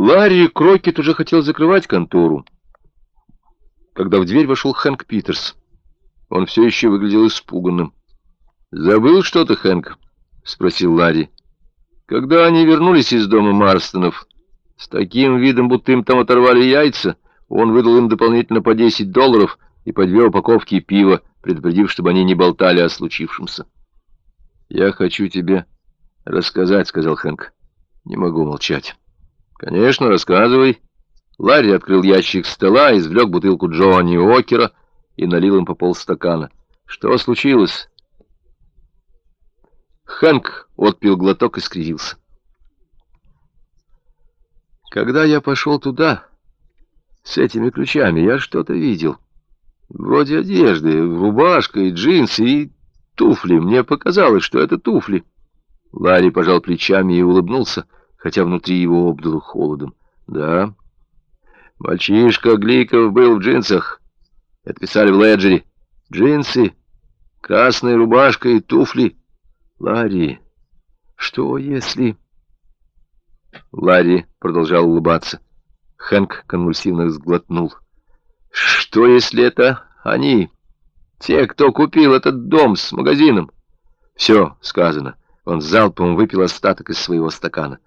Ларри Крокет уже хотел закрывать контору, когда в дверь вошел Хэнк Питерс. Он все еще выглядел испуганным. «Забыл что-то, Хэнк?» — спросил Ларри. Когда они вернулись из дома Марстонов, с таким видом, будто им там оторвали яйца, он выдал им дополнительно по 10 долларов и по две упаковки пива, предупредив, чтобы они не болтали о случившемся. «Я хочу тебе рассказать», — сказал Хэнк. «Не могу молчать». «Конечно, рассказывай». Ларри открыл ящик стола, извлек бутылку Джонни Окера и налил им по полстакана. «Что случилось?» Хэнк отпил глоток и скривился. «Когда я пошел туда, с этими ключами, я что-то видел. Вроде одежды, рубашка и джинсы, и туфли. Мне показалось, что это туфли». Ларри пожал плечами и улыбнулся хотя внутри его обдало холодом. Да, мальчишка Гликов был в джинсах. Это писали в Леджере. Джинсы, красная рубашка и туфли. Ларри, что если... Ларри продолжал улыбаться. Хэнк конвульсивно сглотнул. Что если это они? Те, кто купил этот дом с магазином? Все сказано. Он залпом выпил остаток из своего стакана.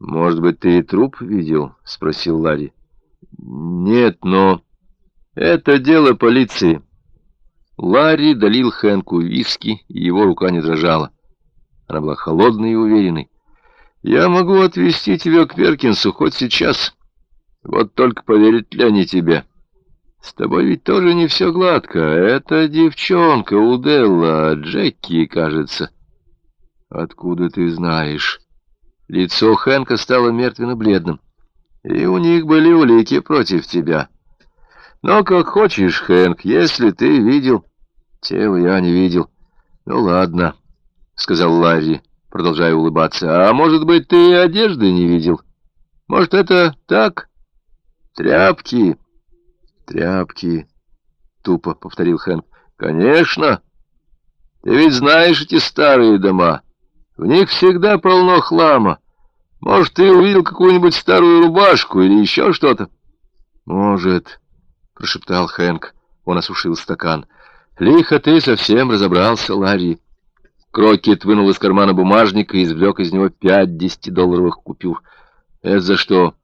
«Может быть, ты и труп видел?» — спросил Ларри. «Нет, но это дело полиции». Ларри долил Хэнку виски, и его рука не дрожала. Она была холодной и уверенной. «Я могу отвезти тебя к Перкинсу хоть сейчас. Вот только поверят ли они тебе? С тобой ведь тоже не все гладко. Это девчонка у Делла, Джеки, кажется». «Откуда ты знаешь?» Лицо Хэнка стало мертвенно-бледным. И у них были улики против тебя. Но как хочешь, Хэнк, если ты видел... Тело я не видел. Ну ладно, — сказал Ларри, продолжая улыбаться. А может быть, ты одежды не видел? Может, это так? Тряпки. Тряпки, — тупо повторил Хэнк. Конечно. Ты ведь знаешь эти старые дома. В них всегда полно хлама. Может, ты увидел какую-нибудь старую рубашку или еще что-то? Может, — прошептал Хэнк. Он осушил стакан. Лихо ты совсем разобрался, Ларри. Крокет вынул из кармана бумажник и извлек из него пять десятидолларовых купюр. Это за что?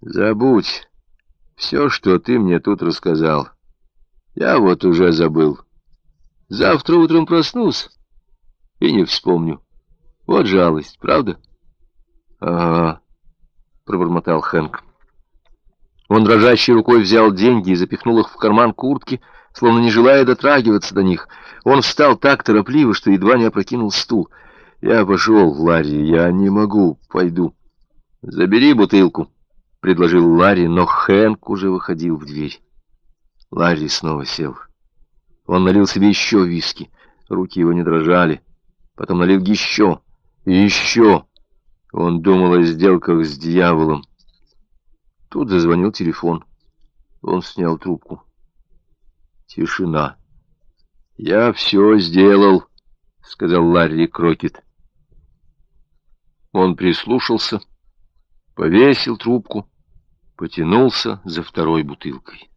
Забудь все, что ты мне тут рассказал. Я вот уже забыл. Завтра утром проснусь и не вспомню. Вот жалость, правда? Ага, пробормотал Хэнк. Он дрожащей рукой взял деньги и запихнул их в карман куртки, словно не желая дотрагиваться до них. Он встал так торопливо, что едва не опрокинул стул. «Я пошел, Ларри, я не могу, пойду». «Забери бутылку», — предложил Ларри, но Хэнк уже выходил в дверь. Ларри снова сел. Он налил себе еще виски. Руки его не дрожали. Потом налил еще и еще. Он думал о сделках с дьяволом. Тут зазвонил телефон. Он снял трубку. Тишина. «Я все сделал», — сказал Ларри Крокет. Он прислушался, повесил трубку, потянулся за второй бутылкой.